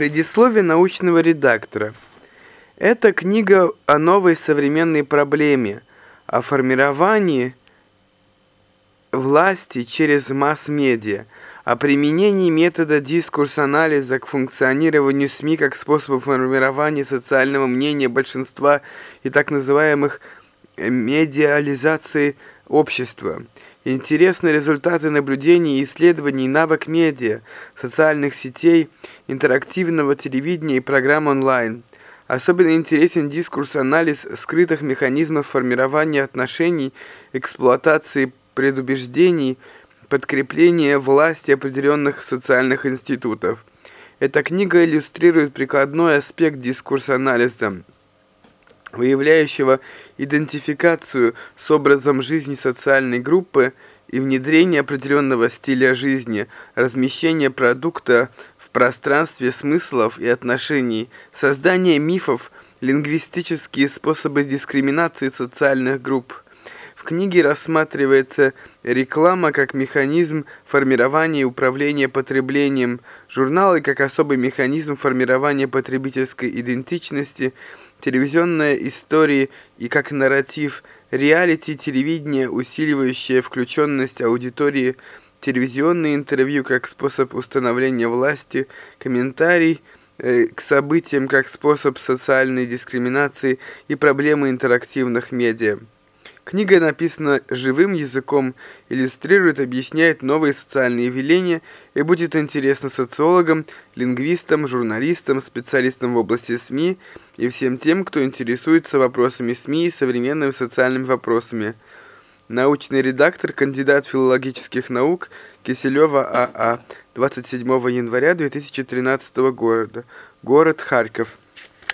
Предисловие научного редактора. Это книга о новой современной проблеме, о формировании власти через масс-медиа, о применении метода дискурс-анализа к функционированию СМИ как способа формирования социального мнения большинства и так называемых медиализации общества. Интересны результаты наблюдений и исследований навык медиа, социальных сетей, интерактивного телевидения и программ онлайн. Особенно интересен дискурс-анализ скрытых механизмов формирования отношений, эксплуатации предубеждений, подкрепления власти определенных социальных институтов. Эта книга иллюстрирует прикладной аспект дискурс-анализа выявляющего идентификацию с образом жизни социальной группы и внедрение определенного стиля жизни, размещение продукта в пространстве смыслов и отношений, создание мифов, лингвистические способы дискриминации социальных групп. В книге рассматривается реклама как механизм формирования и управления потреблением, журналы как особый механизм формирования потребительской идентичности, телевизионные истории и как нарратив, реалити телевидение, усиливающее включенность аудитории, телевизионные интервью как способ установления власти, комментарий э, к событиям как способ социальной дискриминации и проблемы интерактивных медиа. Книга написана живым языком, иллюстрирует, объясняет новые социальные явления и будет интересна социологам, лингвистам, журналистам, специалистам в области СМИ и всем тем, кто интересуется вопросами СМИ и современными социальными вопросами. Научный редактор, кандидат филологических наук Киселева АА, 27 января 2013 года. Город Харьков.